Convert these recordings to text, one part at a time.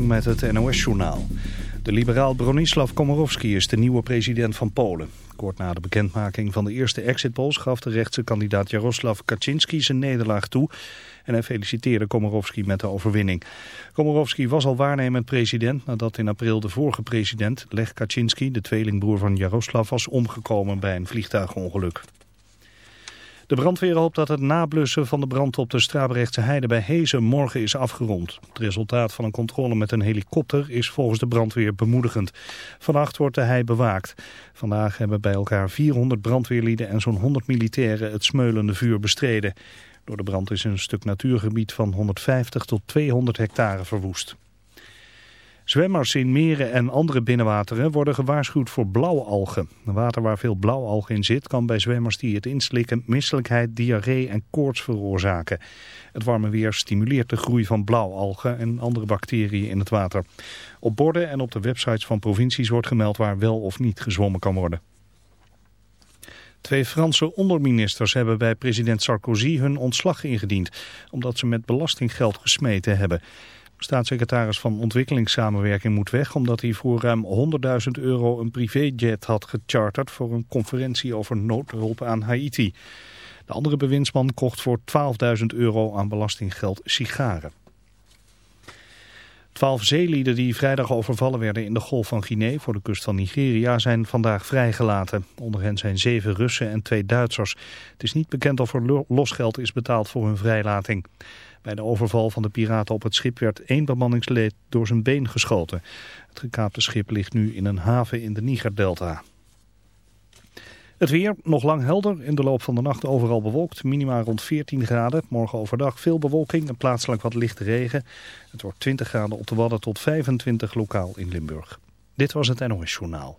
Met het NOS-journaal. De liberaal Bronislaw Komorowski is de nieuwe president van Polen. Kort na de bekendmaking van de eerste exit polls gaf de rechtse kandidaat Jaroslav Kaczynski zijn nederlaag toe. En hij feliciteerde Komorowski met de overwinning. Komorowski was al waarnemend president nadat in april de vorige president, Lech Kaczynski, de tweelingbroer van Jaroslav, was omgekomen bij een vliegtuigongeluk. De brandweer hoopt dat het nablussen van de brand op de Strabrechtse heide bij Hezen morgen is afgerond. Het resultaat van een controle met een helikopter is volgens de brandweer bemoedigend. Vannacht wordt de hei bewaakt. Vandaag hebben bij elkaar 400 brandweerlieden en zo'n 100 militairen het smeulende vuur bestreden. Door de brand is een stuk natuurgebied van 150 tot 200 hectare verwoest. Zwemmers in meren en andere binnenwateren worden gewaarschuwd voor blauwalgen. Water waar veel blauwalgen in zit kan bij zwemmers die het inslikken misselijkheid, diarree en koorts veroorzaken. Het warme weer stimuleert de groei van blauwalgen en andere bacteriën in het water. Op borden en op de websites van provincies wordt gemeld waar wel of niet gezwommen kan worden. Twee Franse onderministers hebben bij president Sarkozy hun ontslag ingediend, omdat ze met belastinggeld gesmeten hebben. Staatssecretaris van Ontwikkelingssamenwerking moet weg omdat hij voor ruim 100.000 euro een privéjet had gecharterd voor een conferentie over noodhulp aan Haiti. De andere bewindsman kocht voor 12.000 euro aan belastinggeld sigaren. Twaalf zeelieden die vrijdag overvallen werden in de Golf van Guinea voor de kust van Nigeria zijn vandaag vrijgelaten. Onder hen zijn zeven Russen en twee Duitsers. Het is niet bekend of er losgeld is betaald voor hun vrijlating. Bij de overval van de piraten op het schip werd één bemanningsleed door zijn been geschoten. Het gekaapte schip ligt nu in een haven in de Nigerdelta. Het weer nog lang helder. In de loop van de nacht overal bewolkt. Minima rond 14 graden. Morgen overdag veel bewolking en plaatselijk wat lichte regen. Het wordt 20 graden op de Wadden tot 25 lokaal in Limburg. Dit was het NOS Journaal.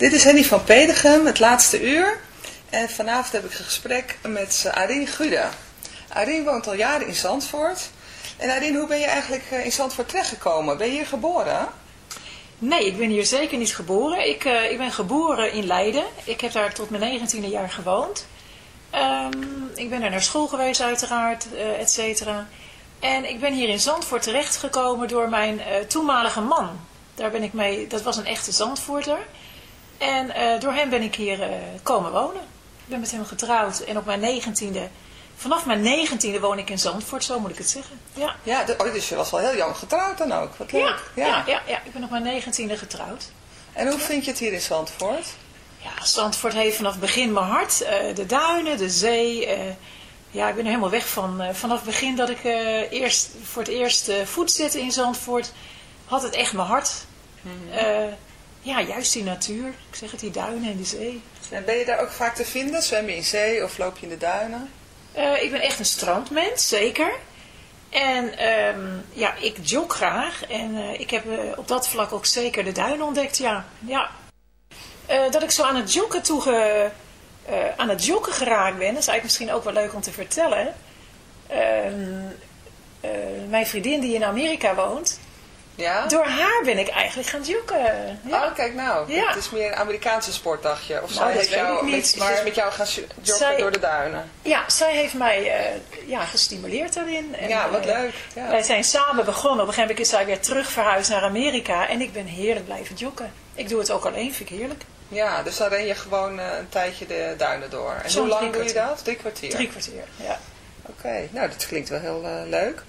Dit is Henny van Pedegem, het laatste uur. En vanavond heb ik een gesprek met Arien Gude. Arien woont al jaren in Zandvoort. En Arien, hoe ben je eigenlijk eh, in Zandvoort terechtgekomen? Ben je hier geboren? Nee, ik ben hier zeker niet geboren. Ik, uh, ik ben geboren in Leiden. Ik heb daar tot mijn 19e jaar gewoond. Um, ik ben er naar school geweest uiteraard, uh, et cetera. En ik ben hier in Zandvoort terechtgekomen door mijn eh, toenmalige man. Daar ben ik mee, dat was een echte Zandvoorter. En eh, door hem ben ik hier eh, komen wonen. Ik ben met hem getrouwd en op mijn negentiende, vanaf mijn negentiende woon ik in Zandvoort, zo moet ik het zeggen. Ja, Ja, oh, dus je was wel heel jong getrouwd dan ook. Wat leuk. ja, ja. Ja, ja, ik ben op mijn negentiende getrouwd. En hoe vind je het hier in Zandvoort? Ja, Zandvoort heeft vanaf het begin mijn hart. Eh, de duinen, de zee. ja, ik ben er helemaal weg van. Vanaf het begin dat ik eerst, voor het eerst voet zette in Zandvoort, had het echt mijn hart. Eh, ja, juist die natuur. Ik zeg het, die duinen en die zee. En ben je daar ook vaak te vinden? Zwem je in zee of loop je in de duinen? Eh, ik ben echt een strandmens, zeker. En ehm, ja, ik jog graag. En eh, ik heb eh, op dat vlak ook zeker de duinen ontdekt, ja. ja. Dat ik zo aan het joggen eh, aan het joggen geraakt ben, dat is eigenlijk misschien ook wel leuk om te vertellen. Ehm, eh, mijn vriendin die in Amerika woont, Ja? door haar ben ik eigenlijk gaan joggen. Ja. Oh, kijk nou. Ja. Het is meer een Amerikaanse sport, dacht je. Of Nou, zij heeft jou niet, met, maar- is met jou gaan Zij- door de duinen. Ja, zij heeft mij eh, ja, gestimuleerd daarin. En, ja, wat eh, leuk. Ja. Wij zijn samen begonnen. Op een gegeven moment is zij weer terug verhuisd naar Amerika. En ik ben heerlijk blijven joggen. Ik doe het ook alleen, vind ik heerlijk. ja, dus dan ren je gewoon eh, een tijdje de duinen door. En hoe lang doe je dat? Drie kwartier. Drie kwartier, ja. Oké, nou dat klinkt wel heel leuk.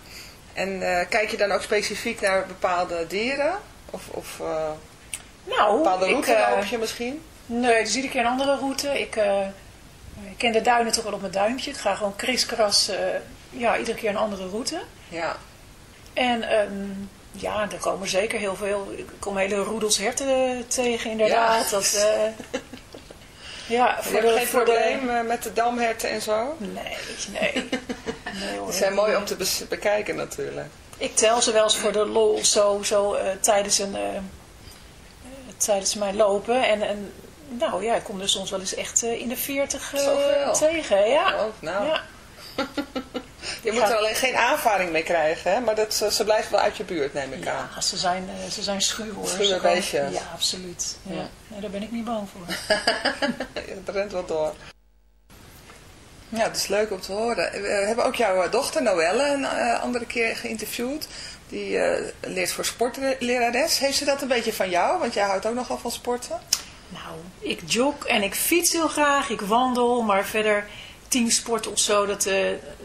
En eh, kijk je dan ook specifiek naar bepaalde dieren? Of, of eh, Nou, bepaalde route eh, loop je misschien? Nee, dus iedere keer een andere route. Ik, ik ken de duinen toch wel op mijn duimpje. Ik ga gewoon kriskras, ja, iedere keer een andere route. Ja. En ehm, ja, er komen zeker heel veel. Ik kom hele roedels herten tegen, inderdaad. Ja. Dat, ja, Je hebt geen voor probleem eh, met de damherten en zo? Nee, nee. nee hoor. Die zijn mooi om te bekijken natuurlijk. Ik tel ze wel eens voor de lol zo, zo eh, tijdens, een, eh, tijdens mijn lopen. En, en nou ja, ik kom er soms wel eens echt in de 40 eh, Zoveel? tegen. Ja. Oh, nou. ja. Je moet Ja. er alleen geen aanvaring mee krijgen, hè? maar dat, ze, ze blijft wel uit je buurt, neem ik aan. Ja, ze zijn, eh, ze zijn schuw hoor. Schuwe beestjes. Ja, absoluut. Ja. Ja. Nee, daar ben ik niet bang voor. Het rent wel door. Ja, dat is leuk om te horen. We hebben ook jouw eh, dochter Noelle een eh, andere keer geïnterviewd. Die eh, leert voor sportlerares. Heeft ze dat een beetje van jou? Want jij houdt ook nogal van sporten. Nou, ik jog en ik fiets heel graag, ik wandel, maar verder teamsport of zo, dat, eh,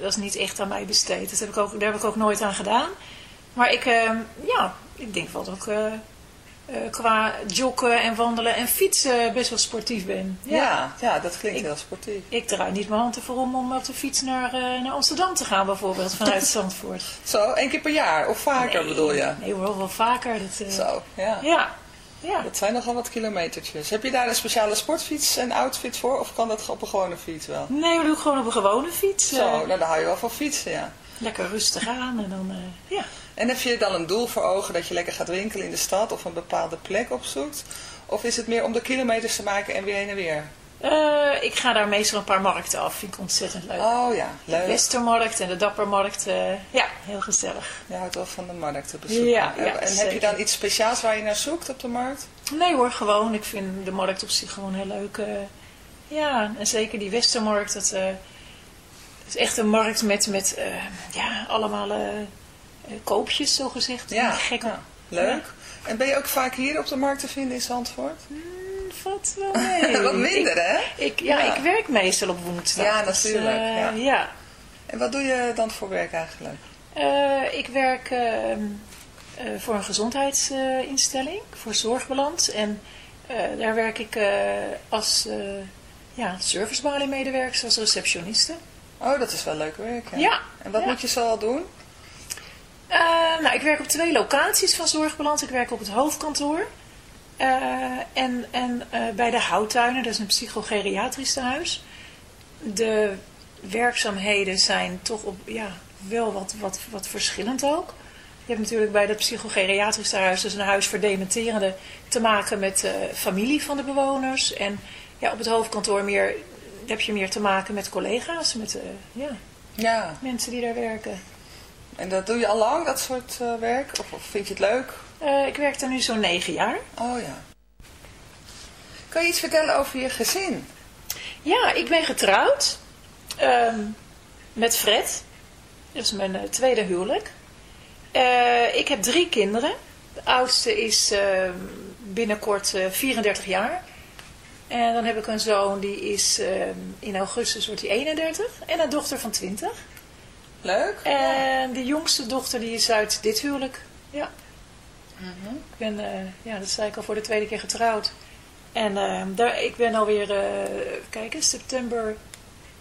dat is niet echt aan mij besteed. Dat heb ik ook, daar heb ik ook nooit aan gedaan. Maar ik, eh, ja, ik denk wel dat ik eh, eh, qua joggen en wandelen en fietsen best wel sportief ben. Ja, ja, dat klinkt Ik- heel sportief. Ik draai niet mijn hand ervoor om om op de fiets naar, naar Amsterdam te gaan bijvoorbeeld, vanuit Zandvoort. Zo, één keer per jaar of vaker Nee, bedoel je? Nee hoor, wel vaker. Dat, Zo, ja. Ja, ja. Dat zijn nogal wat kilometertjes. Heb je daar een speciale sportfiets en outfit voor? Of kan dat op een gewone fiets wel? Nee, we doen het gewoon op een gewone fiets. Zo, eh, nou dan hou je wel van fietsen, ja. lekker rustig aan en dan, eh, ja. En heb je dan een doel voor ogen dat je lekker gaat winkelen in de stad of een bepaalde plek opzoekt? Of is het meer om de kilometers te maken en weer heen en weer? Eh, ik ga daar meestal een paar markten af. Vind ik ontzettend leuk. Oh ja, de leuk. Westermarkt en de Dappermarkt. eh, ja, heel gezellig. Je houdt wel van de markt te bezoeken. Ja, ja, en heb je dan iets speciaals waar je naar zoekt op de markt? Nee hoor, gewoon. Ik vind de markt op zich gewoon heel leuk. eh. ja, en zeker die Westermarkt. Dat eh, is echt een markt met, met eh, ja, allemaal eh, eh, koopjes, zo gezegd. Ja, ja, leuk. En ben je ook vaak hier op de markt te vinden in Zandvoort? Valt wel mee. Wat minder, ik, hè? Ik, ja, Ja. ik werk meestal op woensdag. Ja, dus, natuurlijk, eh, ja. ja. En wat doe je dan voor werk eigenlijk? Eh, ik werk eh, eh, voor een gezondheidsinstelling, voor Zorgbalans. En daar werk ik als ja, servicebaliemedewerker, als receptioniste. Oh, dat is wel leuk werk, hè? Ja. En wat ja. moet je zoal doen? Nou, ik werk op twee locaties van Zorgbalans. Ik werk op het hoofdkantoor. Uh, en en uh, bij de Houttuinen, dat is een psychogeriatrisch tehuis. De werkzaamheden zijn toch op, ja, wel wat, wat, wat verschillend ook. Je hebt natuurlijk bij dat psychogeriatrisch tehuis, dus een huis voor dementerende, te maken met uh, familie van de bewoners. En ja, op het hoofdkantoor meer, heb je meer te maken met collega's, met uh, ja, ja. mensen die daar werken. En dat doe je al lang, dat soort uh, werk? Of, of, vind je het leuk? Uh, ik werk daar nu zo'n negen jaar. Oh ja. Kan je iets vertellen over je gezin? Ja, ik ben getrouwd um, met Fred. Dat is mijn eh, tweede huwelijk. Eh, ik heb drie kinderen. De oudste is eh, binnenkort eh, 34 jaar. En dan heb ik een zoon die is eh, in augustus wordt hij 31. En een dochter van 20. Leuk. En de jongste dochter die is uit dit huwelijk. Ja. Ik ben, eh, ja, dat zei ik al voor de tweede keer getrouwd. En eh, daar, ik ben alweer, eh kijk eens, september,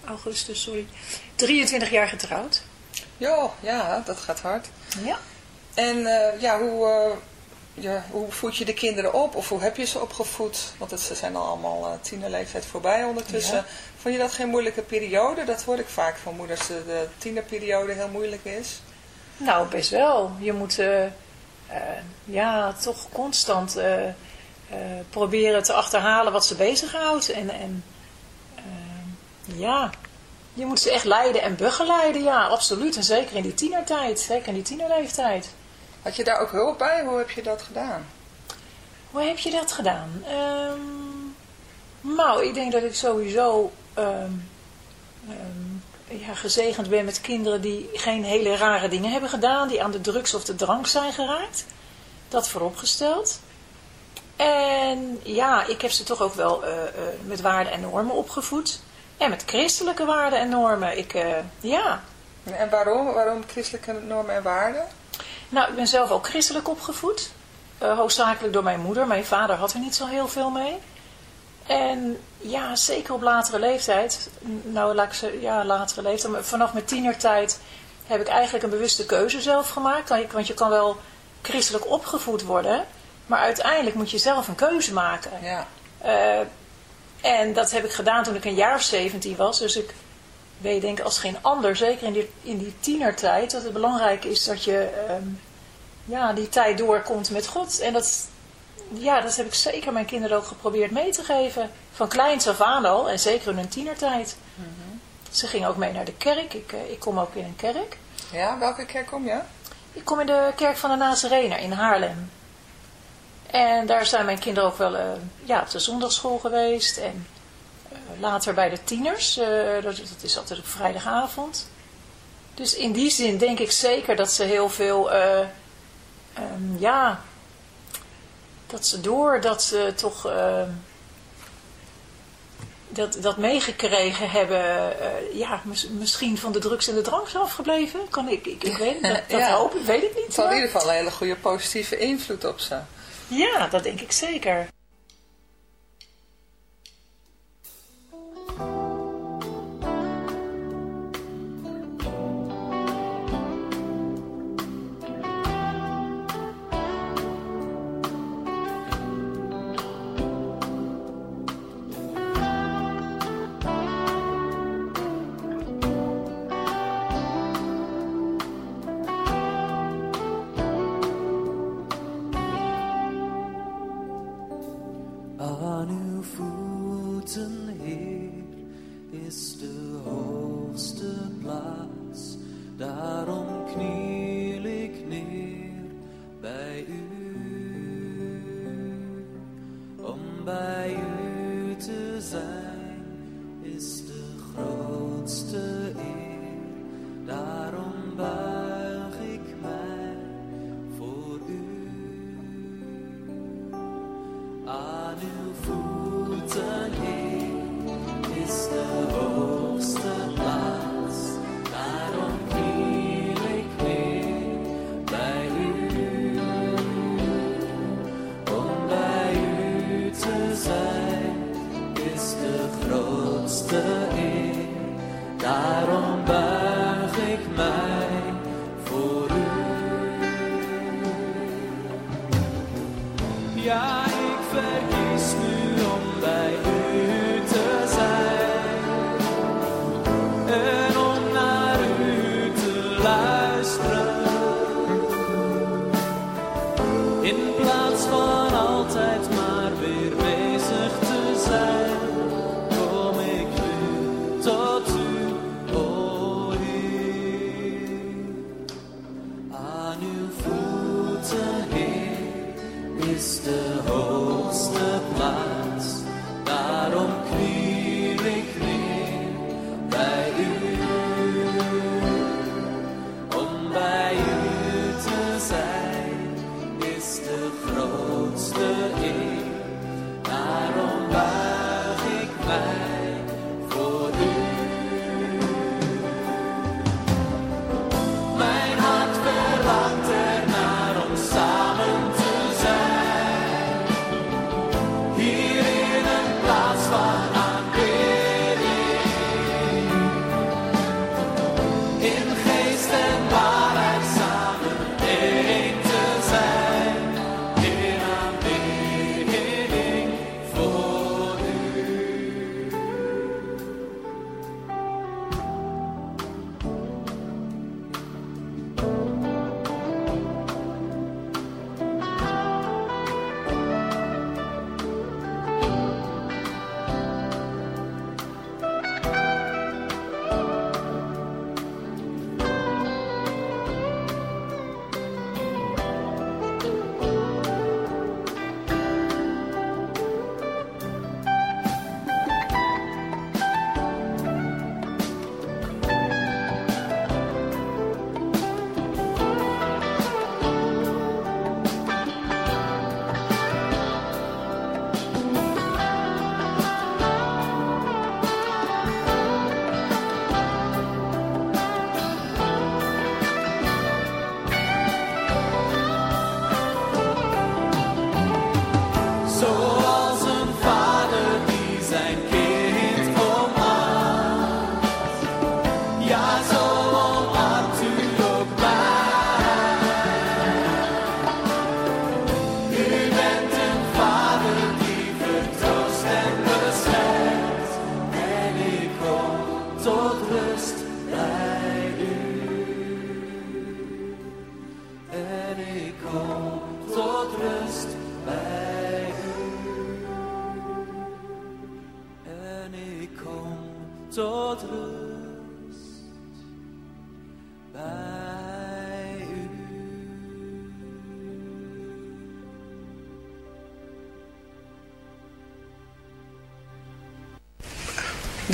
augustus, sorry. 23 jaar getrouwd. Jo, ja, dat gaat hard. Ja. En eh, ja, hoe, ja, hoe voed je de kinderen op? Of hoe heb je ze opgevoed? Want het, ze zijn al allemaal tienerleeftijd voorbij ondertussen. Ja. Vond je dat geen moeilijke periode? Dat hoor ik vaak van moeders, de tienerperiode heel moeilijk is. Nou, best wel. Je moet eh, ja, toch constant eh, proberen te achterhalen wat ze bezighoudt. En, en ja, je moet ze echt leiden en begeleiden. Ja, absoluut. En zeker in die tienertijd. Zeker in die tienerleeftijd. Had je daar ook hulp bij? Hoe heb je dat gedaan? Hoe heb je dat gedaan? Ehm, nou, ik denk dat ik sowieso ehm, ehm, ja, gezegend ben met kinderen die geen hele rare dingen hebben gedaan, die aan de drugs of de drank zijn geraakt. Dat vooropgesteld. En ja, ik heb ze toch ook wel eh, eh, met waarden en normen opgevoed. En met christelijke waarden en normen. Ik, eh, ja, En waarom? Waarom christelijke normen en waarden? nou, ik ben zelf ook christelijk opgevoed. Hoofdzakelijk door mijn moeder. Mijn vader had er niet zo heel veel mee. En ja, zeker op latere leeftijd. Nou, laat ik ze, ja, latere leeftijd. Maar vanaf mijn tienertijd heb ik eigenlijk een bewuste keuze zelf gemaakt. Want je, want je kan wel christelijk opgevoed worden. Maar uiteindelijk moet je zelf een keuze maken. Ja. Eh, en dat heb ik gedaan toen ik een jaar of 17 was. Dus ik weet denk als geen ander, zeker in die, in die tienertijd, dat het belangrijk is dat je ehm, ja, die tijd doorkomt met God. En dat, ja, dat heb ik zeker mijn kinderen ook geprobeerd mee te geven. Van kleins af aan al, en zeker in hun tienertijd. Ze gingen ook mee naar de kerk. Ik, eh, ik kom ook in een kerk. Ja, welke kerk kom je? Ik kom in de kerk van de Nazarener in Haarlem. En daar zijn mijn kinderen ook wel eh, ja, op de zondagschool geweest. En eh, later bij de tieners. dat, dat is altijd op vrijdagavond. Dus in die zin denk ik zeker dat ze heel veel... eh, ehm, ja, dat ze door dat ze toch... ehm, dat, dat meegekregen hebben, eh, ja, mis- misschien van de drugs en de drank zijn afgebleven. Kan ik, ik, ik weet, dat, dat Ja. hoop ik, weet ik niet. Het had in ieder geval een hele goede positieve invloed op ze. Ja, dat denk ik zeker.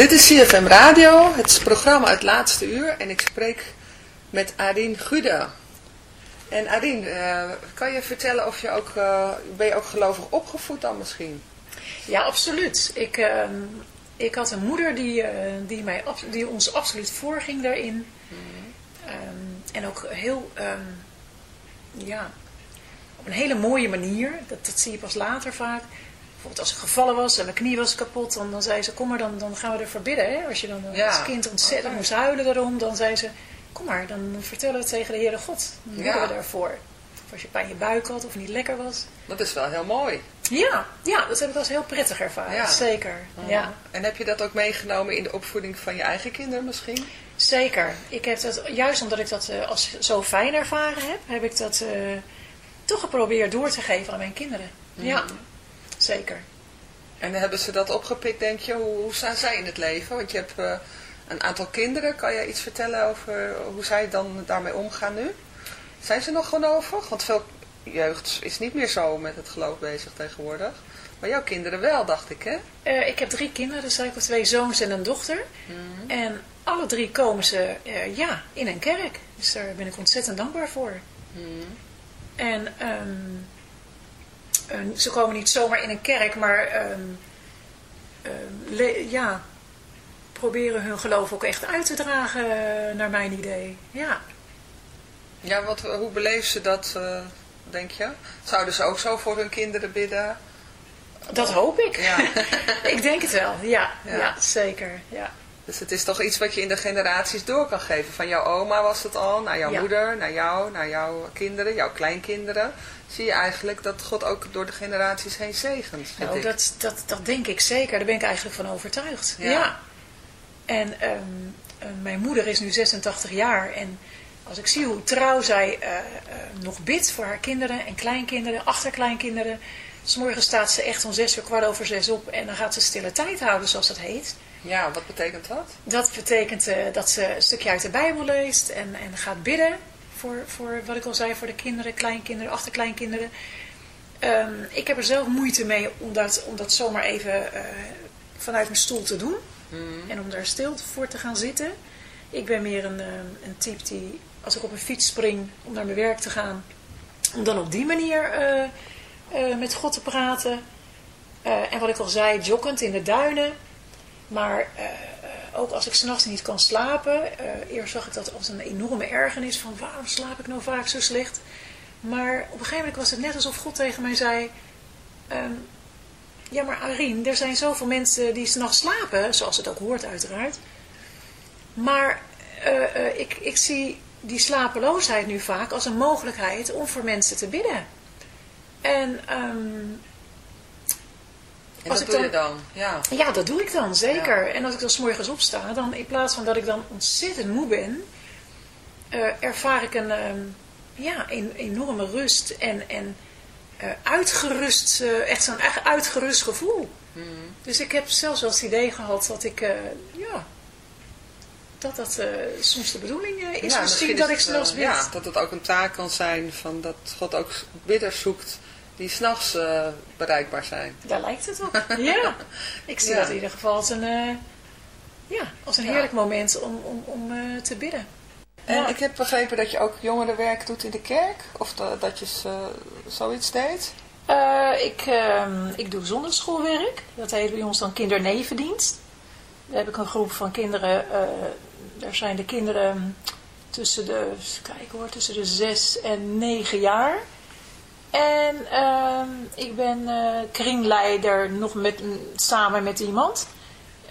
Dit is CFM Radio, het programma Het Laatste Uur en ik spreek met Arien Gude. En Arien, eh, kan je vertellen of je ook, eh, ben je ook gelovig opgevoed dan misschien? Ja, absoluut. Ik, ehm, ik had een moeder die, eh, die, mij, die ons absoluut voorging daarin. Ehm, en ook heel, ehm, ja, op een hele mooie manier. Dat, dat zie je pas later vaak. Bijvoorbeeld als ik gevallen was en mijn knie was kapot, dan, dan zei ze, kom maar, dan, dan gaan we ervoor bidden. Hè? Als je dan Ja. als kind ontzettend Oké. moest huilen daarom, dan zei ze, kom maar, dan vertellen we het tegen de Heere God. Dan bidden Ja. we daarvoor. Of als je pijn in je buik had of niet lekker was. Dat is wel heel mooi. Ja, ja dat heb ik als heel prettig ervaren. Ja. Zeker. Ja. En heb je dat ook meegenomen in de opvoeding van je eigen kinderen misschien? Zeker. Ik heb dat, juist omdat ik dat eh, als zo fijn ervaren heb, heb ik dat eh, toch geprobeerd door te geven aan mijn kinderen. Ja, zeker. En hebben ze dat opgepikt, denk je? Hoe, hoe staan zij in het leven? Want je hebt eh, een aantal kinderen. Kan je iets vertellen over hoe zij dan daarmee omgaan nu? Zijn ze nog gelovig? Want veel jeugd is niet meer zo met het geloof bezig tegenwoordig. Maar jouw kinderen wel, dacht ik, hè? Eh, ik heb drie kinderen, dus ik heb twee zoons en een dochter. En alle drie komen ze eh, ja, in een kerk. Dus daar ben ik ontzettend dankbaar voor. En ehm, eh, ze komen niet zomaar in een kerk, maar ehm, ehm, le- ja, proberen hun geloof ook echt uit te dragen, naar mijn idee. Ja. Ja, wat, hoe beleven ze dat, eh, denk je? Zouden ze ook zo voor hun kinderen bidden? Dat hoop ik. Ja. ik denk het wel, ja, Ja. ja. zeker. Ja. Dus het is toch iets wat je in de generaties door kan geven. Van jouw oma was het al, naar jouw Ja. moeder, naar jou, naar jouw kinderen, jouw kleinkinderen. Zie je eigenlijk dat God ook door de generaties heen zegent, Nou, ik. dat, dat, dat denk ik zeker. Daar ben ik eigenlijk van overtuigd. Ja. Ja. En ehm, eh, mijn moeder is nu 86 jaar. En als ik zie hoe trouw zij eh, eh, nog bidt voor haar kinderen en kleinkinderen, achterkleinkinderen. S morgen staat ze echt om zes uur kwart over zes op. En dan gaat ze stille tijd houden, zoals dat heet. Ja, wat betekent dat? Dat betekent eh, dat ze een stukje uit de Bijbel leest en, en gaat bidden. Voor, voor wat ik al zei, voor de kinderen, kleinkinderen, achterkleinkinderen. Ehm, ik heb er zelf moeite mee om dat, om dat zomaar even eh, vanuit mijn stoel te doen. En om daar stil voor te gaan zitten. Ik ben meer een, ehm, een type die, als ik op een fiets spring om naar mijn werk te gaan, om dan op die manier eh, eh, met God te praten. Eh, en wat ik al zei, joggend in de duinen. Maar eh, ook als ik s'nachts niet kan slapen. eh, eerst zag ik dat als een enorme ergernis van waarom slaap ik nou vaak zo slecht. Maar op een gegeven moment was het net alsof God tegen mij zei... ehm, ja, maar Arien, er zijn zoveel mensen die s'nachts slapen, zoals het ook hoort uiteraard. Maar eh, ik, ik zie die slapeloosheid nu vaak als een mogelijkheid om voor mensen te bidden. En ehm, En Als dat ik doe je dan-? Ja. ja, dat doe ik dan, zeker. En als ik dan 's morgens opsta, dan in plaats van dat ik dan ontzettend moe ben, eh, ervaar ik een ehm, ja, een enorme rust en, en eh, uitgerust, eh, echt zo'n echt uitgerust gevoel. Dus ik heb zelfs wel het idee gehad dat ik, ja, dat dat soms de bedoeling is. Ja, misschien dat ik s'nachts eh, bid. Ja, dat het ook een taak kan zijn van dat God ook bidders zoekt die s'nachts eh bereikbaar zijn. Daar lijkt het op. Ja, ik zie Ja. dat in ieder geval als een, eh, ja, als een Ja. heerlijk moment om, om, om eh, te bidden. En Ja. ik heb begrepen dat je ook jongerenwerk doet in de kerk. Of da- dat je zoiets deed. Ik, ehm, ik doe zondagschoolwerk. Dat heet bij ons dan kindernevendienst. Daar heb ik een groep van kinderen. daar zijn de kinderen tussen de, kijken hoor, tussen de zes en negen jaar. En ehm, ik ben eh, kringleider nog met, samen met iemand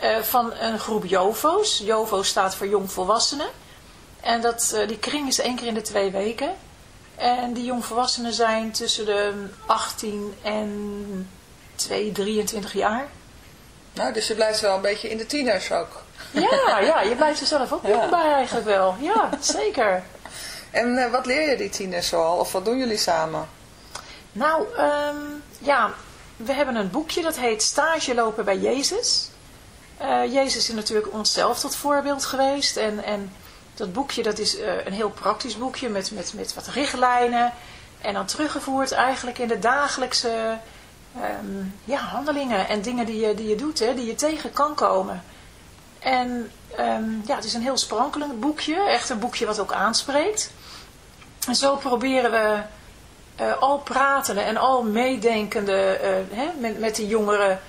eh, van een groep JOVO's. JOVO staat voor jongvolwassenen. En dat, eh, die kring is één keer in de twee weken. En die jongvolwassenen zijn tussen de 18 en 2, 23 jaar. Nou, dus je blijft wel een beetje in de tieners ook. Ja, ja je blijft er zelf ook Ja. bij eigenlijk wel. Ja, zeker. En wat leer je die tieners zoal? Of wat doen jullie samen? Nou, ehm, ja, we hebben een boekje dat heet Stage lopen bij Jezus. Eh, Jezus is natuurlijk onszelf tot voorbeeld geweest. En, en dat boekje dat is eh, een heel praktisch boekje met, met, met wat richtlijnen. En dan teruggevoerd eigenlijk in de dagelijkse ehm, ja, handelingen en dingen die je, die je doet, hè, die je tegen kan komen. En ehm, ja, het is een heel sprankelend boekje, echt een boekje wat ook aanspreekt. En zo proberen we eh, al pratende en al meedenkende eh, hè, met, met de jongeren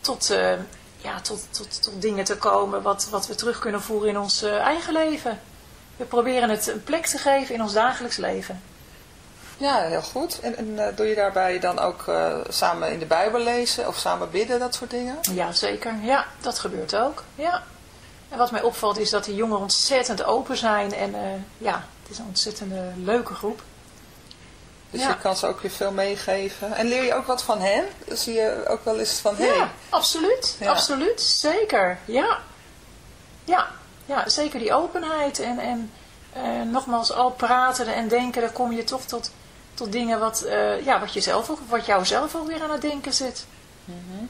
tot, eh, ja, tot, tot, tot dingen te komen wat, wat we terug kunnen voeren in ons eigen leven. We proberen het een plek te geven in ons dagelijks leven. Ja, heel goed. En, en doe je daarbij dan ook samen in de Bijbel lezen of samen bidden, dat soort dingen? Ja, zeker. Ja, dat gebeurt ook. Ja. En wat mij opvalt is dat die jongeren ontzettend open zijn. En ja, het is een ontzettend leuke groep. Dus Ja. je kan ze ook weer veel meegeven. En leer je ook wat van hen? Zie je ook wel eens van, hé, Ja, hey, absoluut. Ja. Absoluut. Zeker. Ja. Ja. Ja, zeker die openheid. En, en eh, nogmaals, al praten en denken, dan kom je toch tot, tot dingen wat, eh, ja, wat, je zelf ook, wat jou zelf ook weer aan het denken zit. Al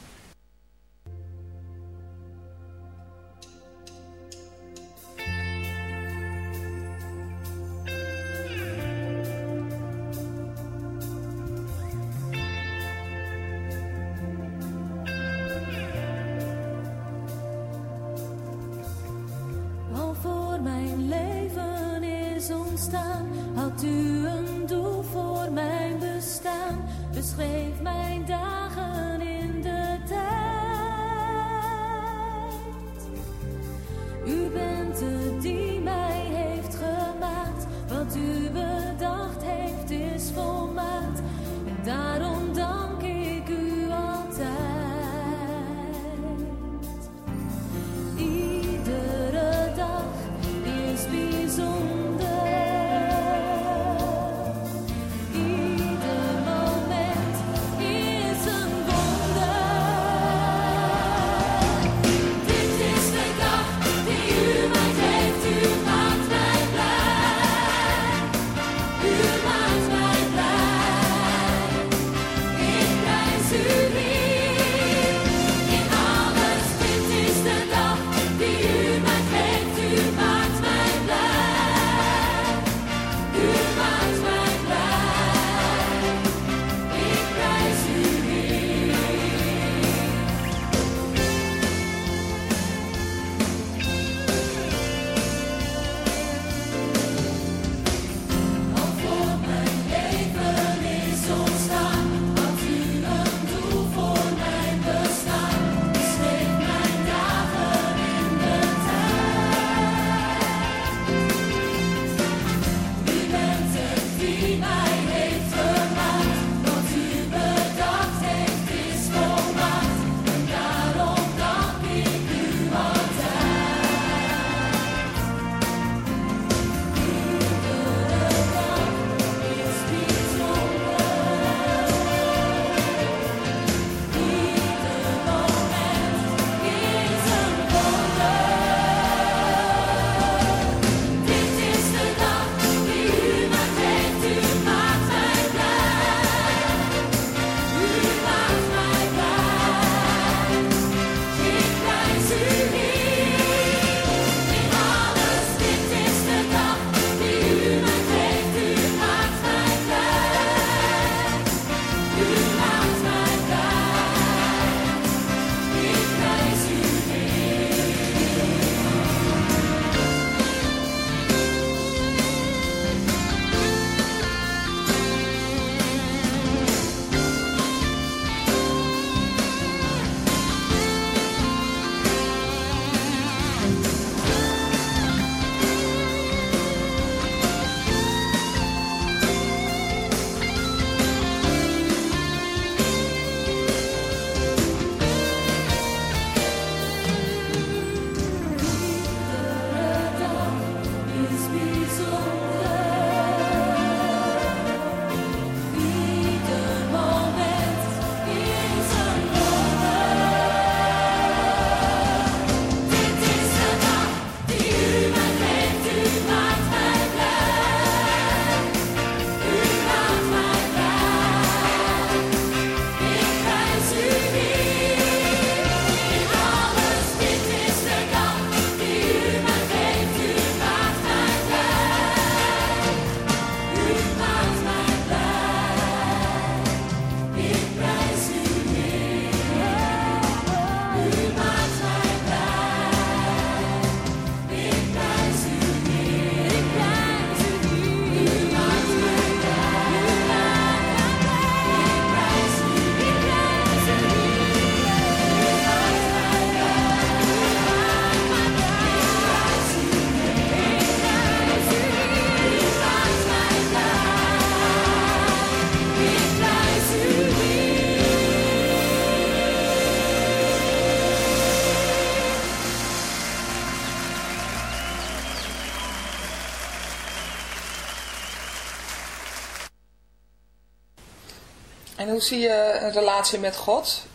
En hoe zie je een relatie met God?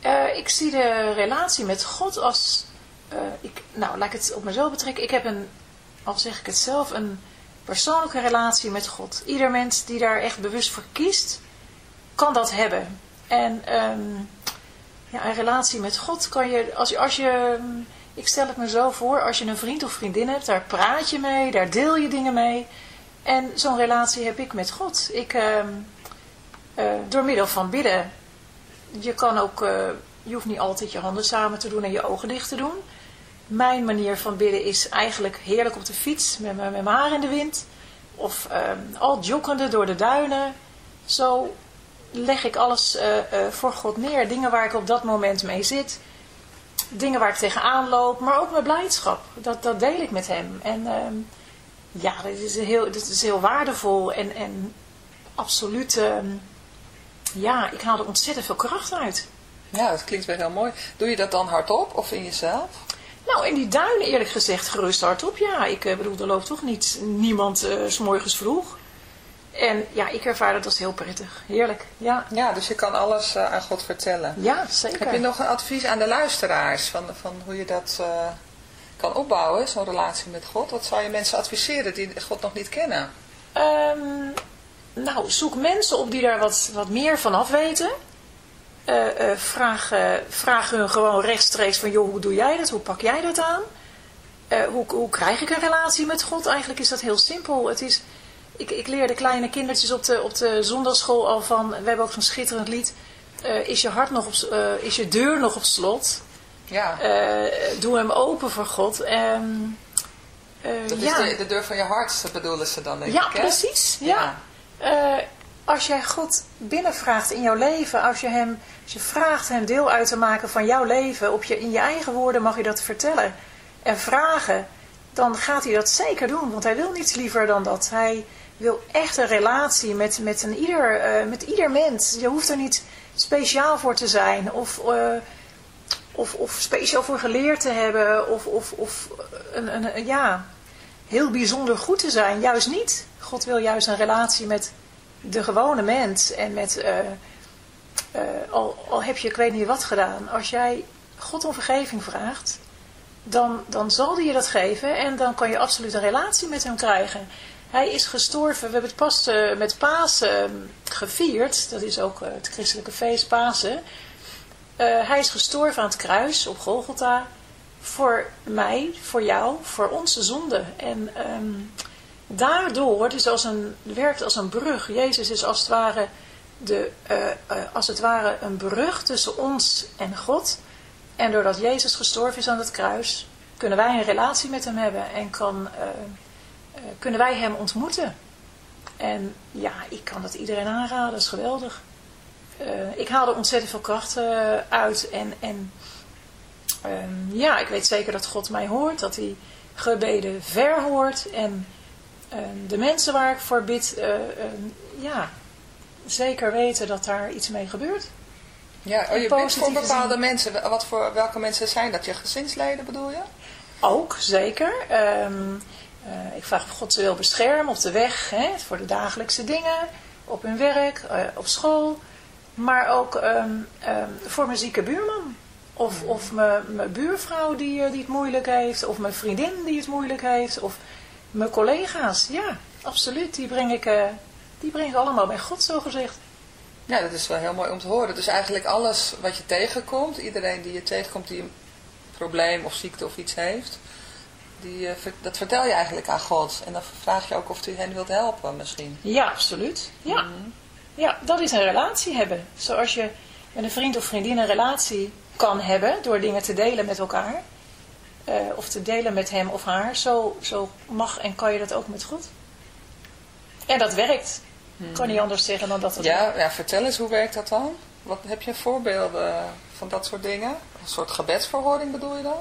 Eh, ik zie de relatie met God als, eh, ik, nou laat ik het op mezelf betrekken. Ik heb een, al zeg ik het zelf, een persoonlijke relatie met God. Ieder mens die daar echt bewust voor kiest, kan dat hebben. En ehm, ja, een relatie met God kan je, als je, als je, ik stel het me zo voor, als je een vriend of vriendin hebt, daar praat je mee, daar deel je dingen mee. En zo'n relatie heb ik met God. Ik, ehm, eh, door middel van bidden je kan ook, eh, je hoeft niet altijd je handen samen te doen en je ogen dicht te doen. Mijn manier van bidden is eigenlijk heerlijk op de fiets met, mijn- haar in de wind. Of ehm, al joggende door de duinen. Zo leg ik alles eh, voor God neer. Dingen waar ik op dat moment mee zit. Dingen waar ik tegenaan loop. Maar ook mijn blijdschap. Dat, dat deel ik met hem. En ehm, ja, dat is heel, is heel waardevol. En, en absoluut... ehm, ja, ik haal er ontzettend veel kracht uit. Ja, dat klinkt wel heel mooi. Doe je dat dan hardop of in jezelf? Nou, in die duinen eerlijk gezegd gerust hardop. Ja, ik eh, bedoel, er loopt toch niet niemand eh, s s'morgens vroeg. En ja, ik ervaar dat als heel prettig. Heerlijk. Ja, Ja, dus je kan alles eh, aan God vertellen. ja zeker. Heb je nog een advies aan de luisteraars van, van hoe je dat eh, kan opbouwen, zo'n relatie met God? Wat zou je mensen adviseren die God nog niet kennen? Ehm, nou, zoek mensen op die daar wat, wat meer van af weten. Eh, eh, vraag, eh, vraag hun gewoon rechtstreeks van, joh, hoe doe jij dat? Hoe pak jij dat aan? Hoe, hoe krijg ik een relatie met God? Eigenlijk is dat heel simpel. Het is, ik, ik leer de kleine kindertjes op de, op de zondagschool al van, we hebben ook zo'n schitterend lied. is je hart nog op, is je deur nog op slot? Ja, doe hem open voor God. Ehm, eh, dat ja. is de, de deur van je hart, dat bedoelen ze dan, denk Ja, ik, hè? precies. Ja. Eh, als jij God binnenvraagt in jouw leven, als je, hem, als je vraagt hem deel uit te maken van jouw leven, op je, in je eigen woorden mag je dat vertellen en vragen, dan gaat hij dat zeker doen. Want hij wil niets liever dan dat. Hij wil echt een relatie met, met, een ieder, eh, met ieder mens. Je hoeft er niet speciaal voor te zijn of, eh, of, of speciaal voor geleerd te hebben of, of, of een, een, een- ja, heel bijzonder goed te zijn. Juist niet. God wil juist een relatie met de gewone mens. En met, eh, eh, al, al heb je ik weet niet wat gedaan. Als jij God om vergeving vraagt, dan, dan zal hij je dat geven. En dan kan je absoluut een relatie met hem krijgen. Hij is gestorven. We hebben het pas eh, met Pasen eh, gevierd. Dat is ook het christelijke feest Pasen. Hij is gestorven aan het kruis op Golgotha voor mij, voor jou, voor onze zonde. En ehm, daardoor, is als een, werkt als een brug. Jezus is als het ware, de, eh, eh, als het ware een brug tussen ons en God. En doordat Jezus gestorven is aan het kruis, kunnen wij een relatie met hem hebben en kan, eh, kunnen wij hem ontmoeten. En ja, ik kan dat iedereen aanraden, dat is geweldig. Ik haal er ontzettend veel kracht uit en, en Ehm, ja, ik weet zeker dat God mij hoort, dat hij gebeden verhoort. En ehm, de mensen waar ik voor bid, eh, ehm, ja, zeker weten dat daar iets mee gebeurt. Ja, oh, je bidt voor bepaalde mensen. Wat voor, welke mensen zijn dat? Je gezinsleden bedoel je? Ook, zeker. Eh, ik vraag of God ze wil beschermen op de weg, hè, voor de dagelijkse dingen, op hun werk, eh, op school. Maar ook voor mijn zieke buurman. Of, of mijn, mijn buurvrouw die, eh, die het moeilijk heeft. Of mijn vriendin die het moeilijk heeft. Of mijn collega's. Ja, absoluut. Die breng ik, eh, die breng ik allemaal bij God, zo gezegd. Ja, dat is wel heel mooi om te horen. Dus eigenlijk alles wat je tegenkomt, iedereen die je tegenkomt die een probleem of ziekte of iets heeft, die, eh, dat vertel je eigenlijk aan God. En dan vraag je ook of u hen wilt helpen misschien. Ja, absoluut. Ja. ja, dat is een relatie hebben. Zoals je met een vriend of vriendin een relatie kan hebben door dingen te delen met elkaar. eh, of te delen met hem of haar. Zo, zo mag en kan je dat ook met God. En dat werkt. Ik kan niet anders zeggen dan dat het. Ja, ja, vertel eens, hoe werkt dat dan? Wat, heb je voorbeelden van dat soort dingen? Een soort gebedsverhoring bedoel je dan?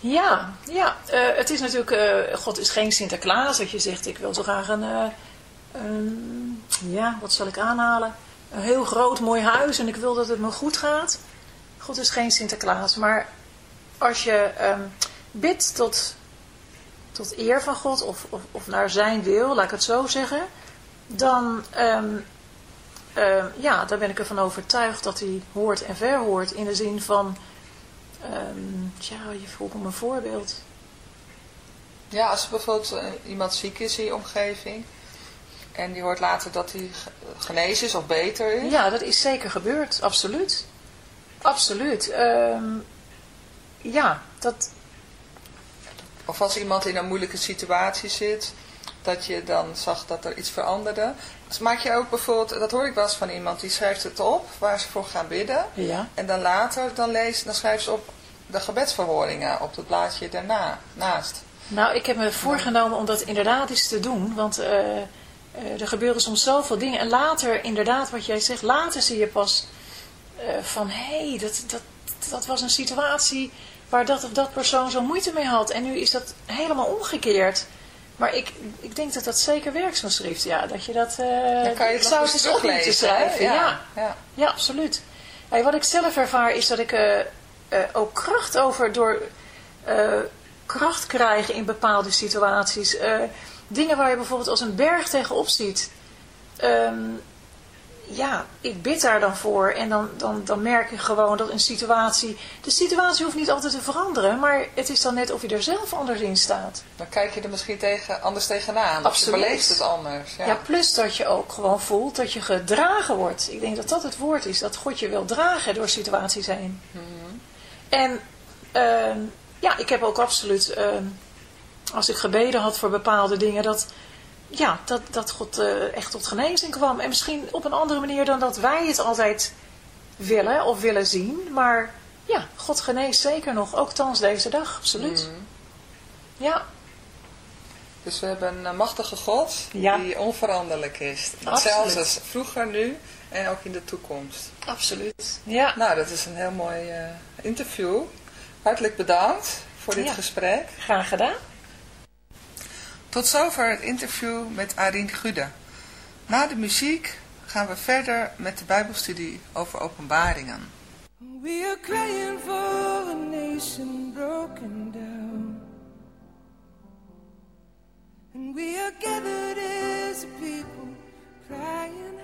Ja, ja. eh, het is natuurlijk, eh, God is geen Sinterklaas. Dat je zegt, ik wil zo graag een, een- ja, wat zal ik aanhalen? Een heel groot mooi huis en ik wil dat het me goed gaat. God is geen Sinterklaas. Maar als je ehm, bidt tot, tot eer van God of, of, of naar zijn wil, laat ik het zo zeggen. Dan, ehm, ehm, ja, daar ben ik ervan overtuigd dat hij hoort en verhoort. In de zin van, tja, je vroeg om een voorbeeld. Ja, als er bijvoorbeeld eh, iemand ziek is in je omgeving en die hoort later dat hij ge- genezen is of beter is. Ja, dat is zeker gebeurd, absoluut. Absoluut. Ehm, ja, dat, Of als iemand in een moeilijke situatie zit, dat je dan zag dat er iets veranderde. Dus maak je ook bijvoorbeeld, dat hoor ik wel eens van iemand, die schrijft het op waar ze voor gaan bidden. ja. En dan later, dan, leest, dan schrijft ze op de gebedsverhoringen op het blaadje daarna, naast. Nou, ik heb me voorgenomen om dat inderdaad eens te doen. Want eh, eh, er gebeuren soms zoveel dingen. En later, inderdaad, wat jij zegt, later zie je pas van... Hé, hey, dat, dat, dat was een situatie waar dat of dat persoon zo moeite mee had. En nu is dat helemaal omgekeerd. Maar ik, ik denk dat dat zeker werkt, zo'n schrift. Ja, dat je dat... eh, Dan kan je het zou het eens op moeten schrijven. ja. ja. Ja, absoluut. Hey, wat ik zelf ervaar is dat ik eh, eh, ook kracht over door eh, kracht krijg in bepaalde situaties. Eh, dingen waar je bijvoorbeeld als een berg tegenop ziet. Ehm, ja, ik bid daar dan voor en dan, dan, dan merk je gewoon dat een situatie... De situatie hoeft niet altijd te veranderen, maar het is dan net of je er zelf anders in staat. Dan kijk je er misschien tegen, anders tegenaan. Of je Absoluut. beleeft het anders. Ja. Ja. plus dat je ook gewoon voelt dat je gedragen wordt. Ik denk dat dat het woord is, dat God je wil dragen door situaties heen. En ehm, ja, ik heb ook absoluut, ehm, als ik gebeden had voor bepaalde dingen, dat, ja, dat, dat God eh, echt tot genezing kwam. En misschien op een andere manier dan dat wij het altijd willen of willen zien. Maar ja, God geneest zeker nog, ook thans deze dag, absoluut. Ja, Dus we hebben een machtige God Ja. die onveranderlijk is. Hetzelfde als vroeger, nu en ook in de toekomst. absoluut. Ja. Nou, dat is een heel mooi eh, interview. Hartelijk bedankt voor dit Ja. gesprek. Graag gedaan. Tot zover het interview met Arien Gude. Na de muziek gaan we verder met de Bijbelstudie over openbaringen. We are crying for a nation broken down. And we are gathered as a people crying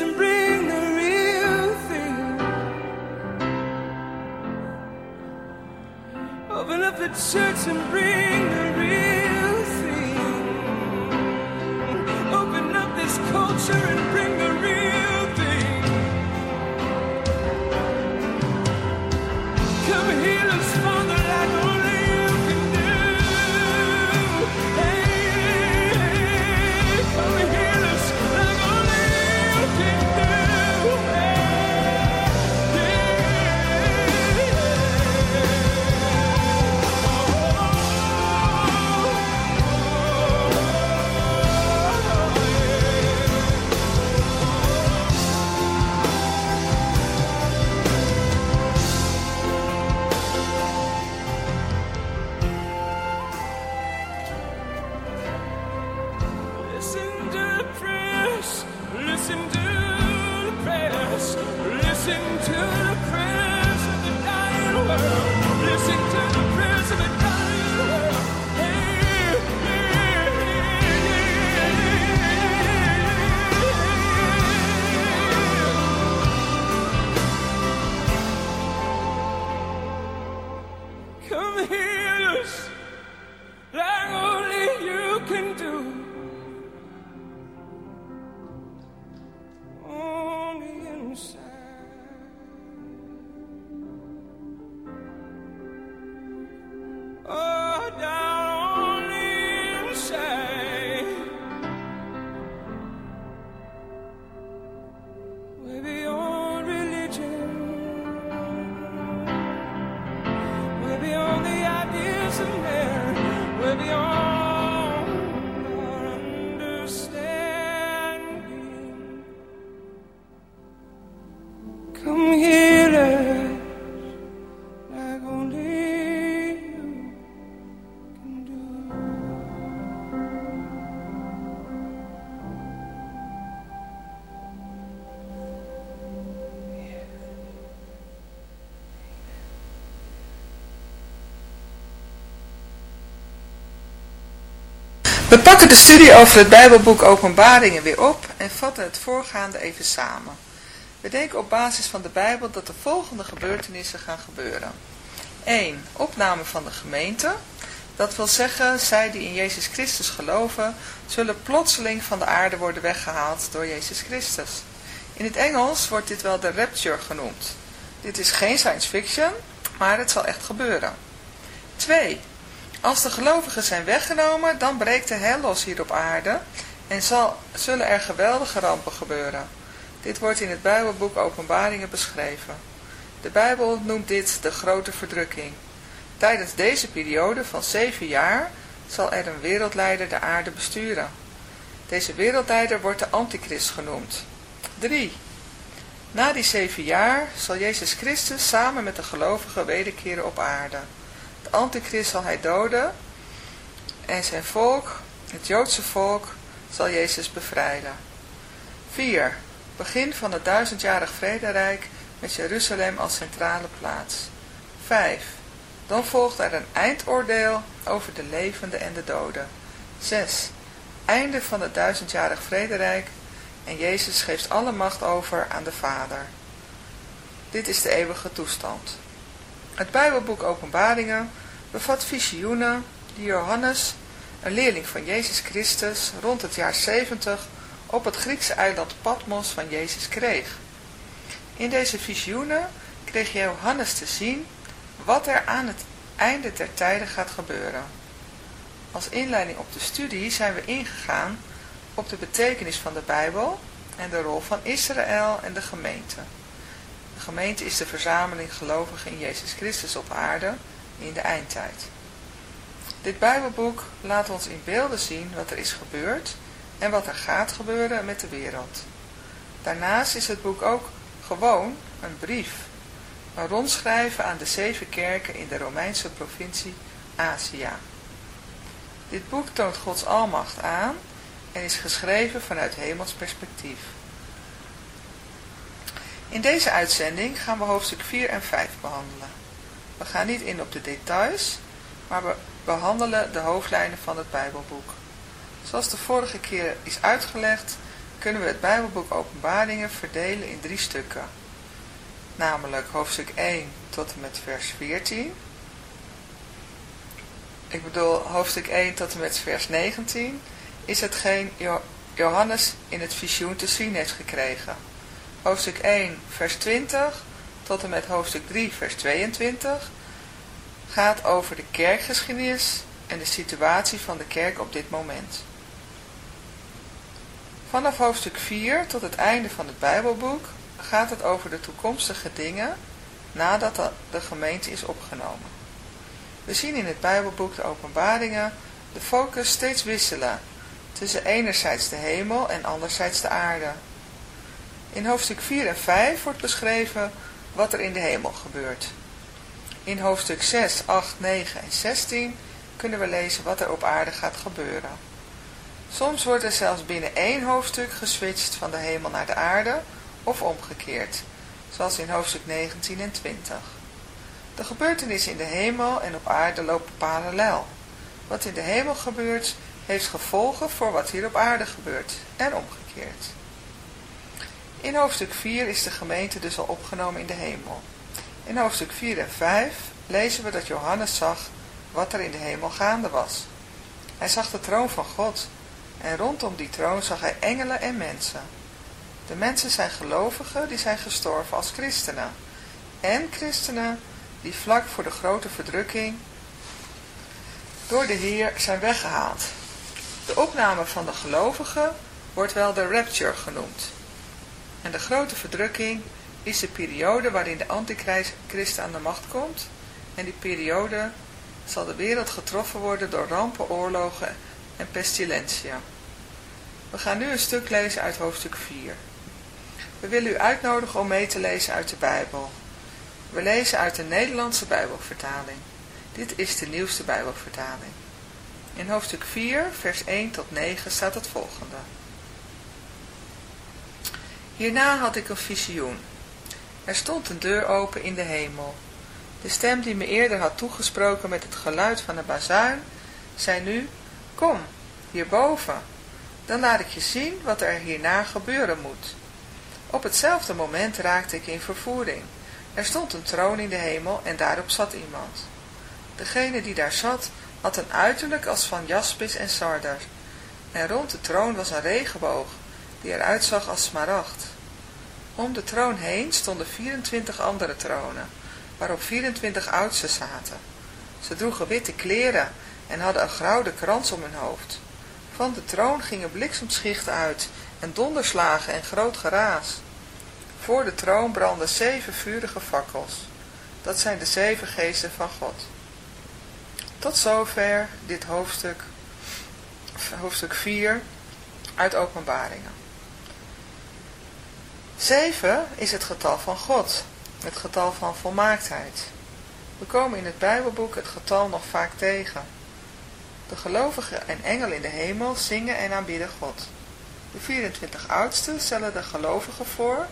and bring the real thing. Open up the church and bring the real thing. Open up this culture and bring the We pakken de studie over het Bijbelboek Openbaringen weer op en vatten het voorgaande even samen. We denken op basis van de Bijbel dat de volgende gebeurtenissen gaan gebeuren. 1. Opname van de gemeente. Dat wil zeggen, zij die in Jezus Christus geloven, zullen plotseling van de aarde worden weggehaald door Jezus Christus. In het Engels wordt dit wel de rapture genoemd. Dit is geen science fiction, maar het zal echt gebeuren. 2. Als de gelovigen zijn weggenomen, dan breekt de hel los hier op aarde en zal, zullen er geweldige rampen gebeuren. Dit wordt in het Bijbelboek Openbaringen beschreven. De Bijbel noemt dit de grote verdrukking. Tijdens deze periode van zeven jaar zal er een wereldleider de aarde besturen. Deze wereldleider wordt de Antichrist genoemd. 3. Na die zeven jaar zal Jezus Christus samen met de gelovigen wederkeren op aarde. Antichrist zal hij doden en zijn volk, het Joodse volk, zal Jezus bevrijden. 4. Begin van het duizendjarig vrederijk met Jeruzalem als centrale plaats. 5. Dan volgt er een eindoordeel over de levenden en de doden. 6. Einde van het duizendjarig vrederijk en Jezus geeft alle macht over aan de Vader. Dit is de eeuwige toestand. Het Bijbelboek Openbaringen bevat visioenen die Johannes, een leerling van Jezus Christus, rond het jaar 70 op het Griekse eiland Patmos van Jezus kreeg. In deze visioenen kreeg Johannes te zien wat er aan het einde der tijden gaat gebeuren. Als inleiding op de studie zijn we ingegaan op de betekenis van de Bijbel en de rol van Israël en de gemeente. Gemeente is de verzameling gelovigen in Jezus Christus op aarde in de eindtijd. Dit Bijbelboek laat ons in beelden zien wat er is gebeurd en wat er gaat gebeuren met de wereld. Daarnaast is het boek ook gewoon een brief, een rondschrijven aan de zeven kerken in de Romeinse provincie Azië. Dit boek toont Gods almacht aan en is geschreven vanuit hemels perspectief. In deze uitzending gaan we hoofdstuk 4 en 5 behandelen. We gaan niet in op de details, maar we behandelen de hoofdlijnen van het Bijbelboek. Zoals de vorige keer is uitgelegd, kunnen we het Bijbelboek Openbaringen verdelen in drie stukken. Namelijk hoofdstuk 1 tot en met vers 14. Ik bedoel hoofdstuk 1 tot en met vers 19 is hetgeen Johannes in het visioen te zien heeft gekregen. Hoofdstuk 1 vers 20 tot en met hoofdstuk 3 vers 22 gaat over de kerkgeschiedenis en de situatie van de kerk op dit moment. Vanaf hoofdstuk 4 tot het einde van het Bijbelboek gaat het over de toekomstige dingen nadat de gemeente is opgenomen. We zien in het Bijbelboek de openbaringen de focus steeds wisselen tussen enerzijds de hemel en anderzijds de aarde. In hoofdstuk 4 en 5 wordt beschreven wat er in de hemel gebeurt. In hoofdstuk 6, 8, 9 en 16 kunnen we lezen wat er op aarde gaat gebeuren. Soms wordt er zelfs binnen één hoofdstuk geswitcht van de hemel naar de aarde of omgekeerd, zoals in hoofdstuk 19 en 20. De gebeurtenissen in de hemel en op aarde lopen parallel. Wat in de hemel gebeurt, heeft gevolgen voor wat hier op aarde gebeurt en omgekeerd. In hoofdstuk 4 is de gemeente dus al opgenomen in de hemel. In hoofdstuk 4 en 5 lezen we dat Johannes zag wat er in de hemel gaande was. Hij zag de troon van God en rondom die troon zag hij engelen en mensen. De mensen zijn gelovigen die zijn gestorven als christenen en christenen die vlak voor de grote verdrukking door de Heer zijn weggehaald. De opname van de gelovigen wordt wel de rapture genoemd. En de grote verdrukking is de periode waarin de antichrist aan de macht komt. En die periode zal de wereld getroffen worden door rampen, oorlogen en pestilentia. We gaan nu een stuk lezen uit hoofdstuk 4. We willen u uitnodigen om mee te lezen uit de Bijbel. We lezen uit de Nederlandse Bijbelvertaling. Dit is de nieuwste Bijbelvertaling. In hoofdstuk 4, vers 1 tot 9 staat het volgende. Hierna had ik een visioen. Er stond een deur open in de hemel. De stem die me eerder had toegesproken met het geluid van een bazuin, zei nu, kom, hierboven, dan laat ik je zien wat er hierna gebeuren moet. Op hetzelfde moment raakte ik in vervoering. Er stond een troon in de hemel en daarop zat iemand. Degene die daar zat, had een uiterlijk als van jaspis en sardar. En rond de troon was een regenboog, die eruit zag als smaragd. Om de troon heen stonden 24 andere tronen, waarop 24 oudsten zaten. Ze droegen witte kleren en hadden een gouden krans om hun hoofd. Van de troon gingen bliksemschichten uit en donderslagen en groot geraas. Voor de troon brandden zeven vurige fakkels. Dat zijn de zeven geesten van God. Tot zover dit hoofdstuk, hoofdstuk 4 uit openbaringen. 7 is het getal van God, het getal van volmaaktheid. We komen in het Bijbelboek het getal nog vaak tegen. De gelovigen en engelen in de hemel zingen en aanbidden God. De 24 oudsten stellen de gelovigen voor,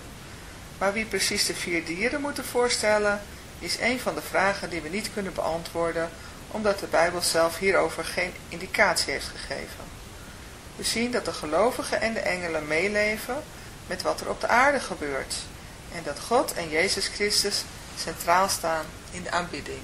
maar wie precies de vier dieren moeten voorstellen, is een van de vragen die we niet kunnen beantwoorden, omdat de Bijbel zelf hierover geen indicatie heeft gegeven. We zien dat de gelovigen en de engelen meeleven met wat er op de aarde gebeurt, en dat God en Jezus Christus centraal staan in de aanbidding.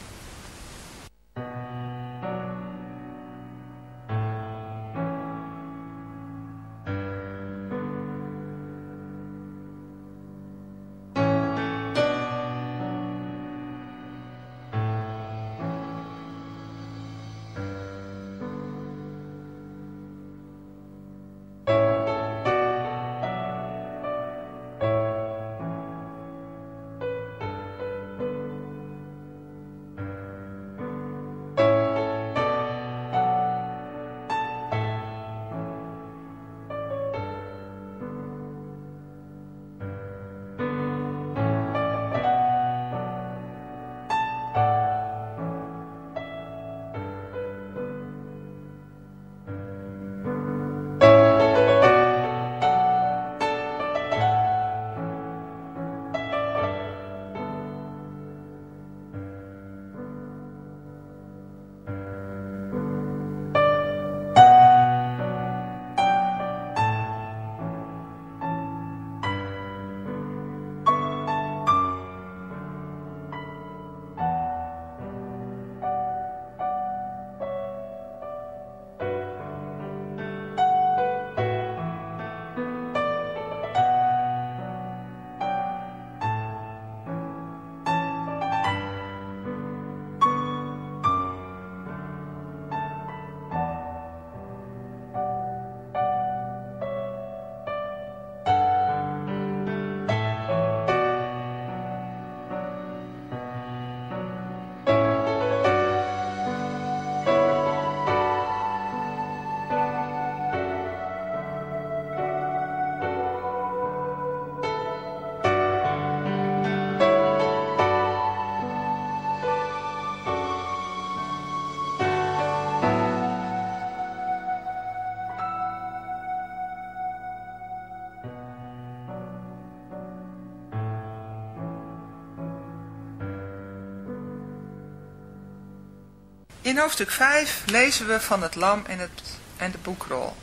In hoofdstuk 5 lezen we van het lam en, het, en de boekrol.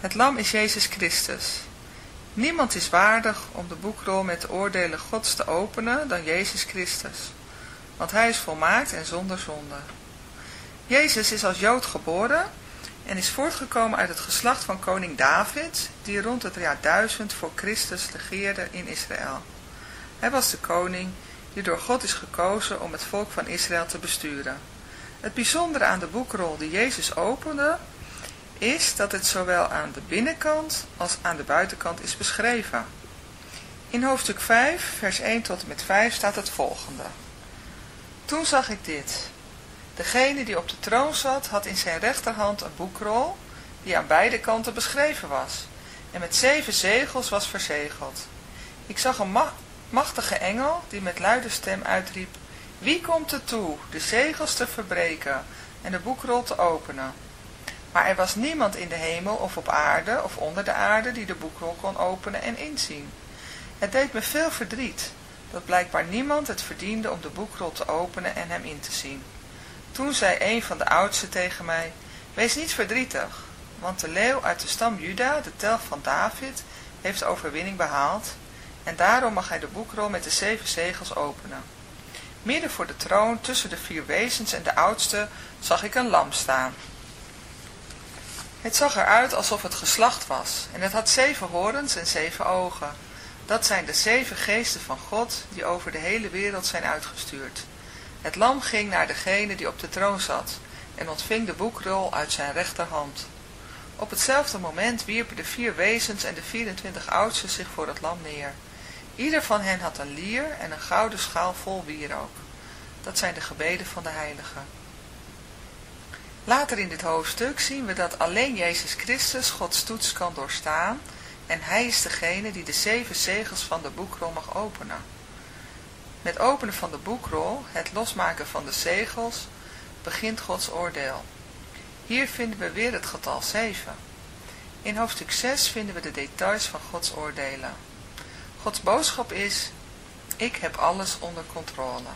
Het lam is Jezus Christus. Niemand is waardig om de boekrol met de oordelen Gods te openen dan Jezus Christus. Want hij is volmaakt en zonder zonde. Jezus is als Jood geboren en is voortgekomen uit het geslacht van koning David, die rond het jaar 1000 voor Christus regeerde in Israël. Hij was de koning die door God is gekozen om het volk van Israël te besturen. Het bijzondere aan de boekrol die Jezus opende, is dat het zowel aan de binnenkant als aan de buitenkant is beschreven. In hoofdstuk 5, vers 1 tot en met 5 staat het volgende. Toen zag ik dit. Degene die op de troon zat, had in zijn rechterhand een boekrol, die aan beide kanten beschreven was, en met zeven zegels was verzegeld. Ik zag een ma machtige engel, die met luide stem uitriep, Wie komt er toe, de zegels te verbreken en de boekrol te openen? Maar er was niemand in de hemel of op aarde of onder de aarde die de boekrol kon openen en inzien. Het deed me veel verdriet, dat blijkbaar niemand het verdiende om de boekrol te openen en hem in te zien. Toen zei een van de oudsten tegen mij, wees niet verdrietig, want de leeuw uit de stam Juda, de telg van David, heeft overwinning behaald, en daarom mag hij de boekrol met de zeven zegels openen. Midden voor de troon, tussen de vier wezens en de oudste, zag ik een lam staan. Het zag eruit alsof het geslacht was, en het had zeven horens en zeven ogen. Dat zijn de zeven geesten van God, die over de hele wereld zijn uitgestuurd. Het lam ging naar degene die op de troon zat, en ontving de boekrol uit zijn rechterhand. Op hetzelfde moment wierpen de vier wezens en de 24 oudsten zich voor het lam neer. Ieder van hen had een lier en een gouden schaal vol wierook. Dat zijn de gebeden van de heiligen. Later in dit hoofdstuk zien we dat alleen Jezus Christus Gods toets kan doorstaan en hij is degene die de zeven zegels van de boekrol mag openen. Met openen van de boekrol, het losmaken van de zegels, begint Gods oordeel. Hier vinden we weer het getal 7. In hoofdstuk 6 vinden we de details van Gods oordelen. Gods boodschap is, ik heb alles onder controle.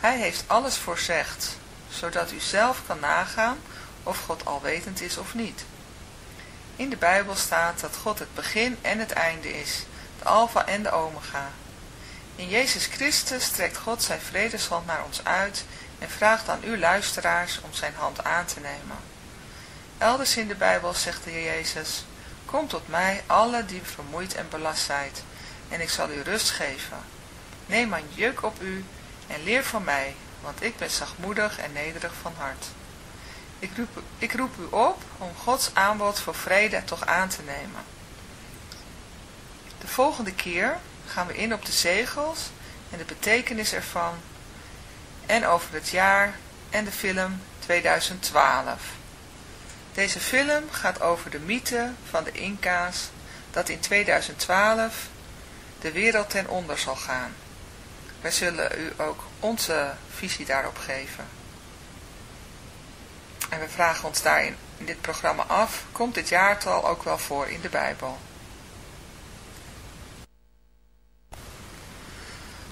Hij heeft alles voorzegd, zodat u zelf kan nagaan of God alwetend is of niet. In de Bijbel staat dat God het begin en het einde is, de alfa en de omega. In Jezus Christus trekt God zijn vredeshand naar ons uit en vraagt aan u luisteraars om zijn hand aan te nemen. Elders in de Bijbel zegt de Heer Jezus, Kom tot mij, alle die vermoeid en belast zijt, en ik zal u rust geven. Neem mijn juk op u en leer van mij, want ik ben zachtmoedig en nederig van hart. Ik roep, ik roep u op om Gods aanbod voor vrede toch aan te nemen. De volgende keer gaan we in op de zegels en de betekenis ervan en over het jaar en de film 2012. Deze film gaat over de mythe van de Inca's dat in 2012 de wereld ten onder zal gaan. Wij zullen u ook onze visie daarop geven. En we vragen ons daarin in dit programma af, komt dit jaartal ook wel voor in de Bijbel?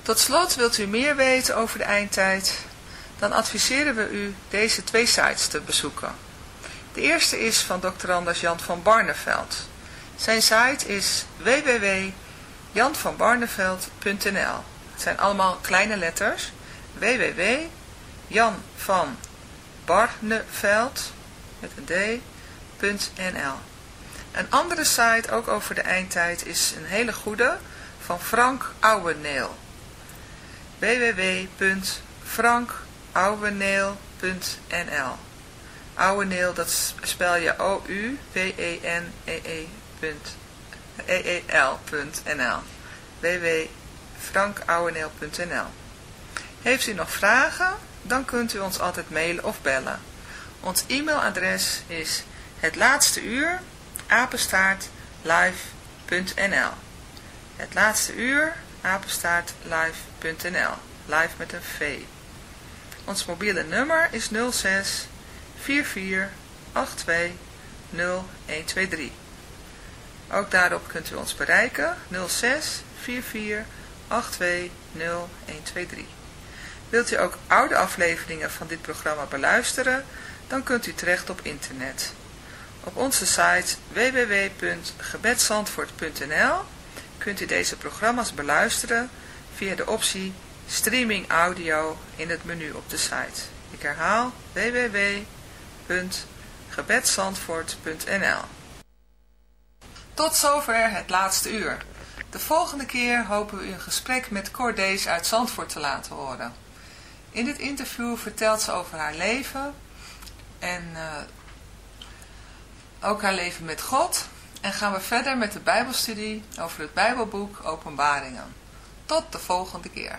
Tot slot wilt u meer weten over de eindtijd, dan adviseren we u deze twee sites te bezoeken. De eerste is van Dr. Anders Jan van Barneveld. Zijn site is www.janvanbarneveld.nl Het zijn allemaal kleine letters. www.janvanbarneveld met een Een andere site, ook over de eindtijd, is een hele goede van Frank Ouweneel. www.frankouweneel.nl Ouweneel, dat spel je O-U-W-E-N-E-E.nl www.frankouweneel.nl Heeft u nog vragen? Dan kunt u ons altijd mailen of bellen. Ons e-mailadres is het laatste uur Het laatste uur Live met een V. Ons mobiele nummer is 06 44 82 0123. Ook daarop kunt u ons bereiken 06 44 82 0123. Wilt u ook oude afleveringen van dit programma beluisteren? Dan kunt u terecht op internet. Op onze site www.gebedsandvoort.nl kunt u deze programma's beluisteren via de optie Streaming Audio in het menu op de site. Ik herhaal www.gebedsandvoort.nl Tot zover het laatste uur. De volgende keer hopen we een gesprek met Cordees uit Zandvoort te laten horen. In dit interview vertelt ze over haar leven en uh, ook haar leven met God. En gaan we verder met de Bijbelstudie over het Bijbelboek Openbaringen. Tot de volgende keer.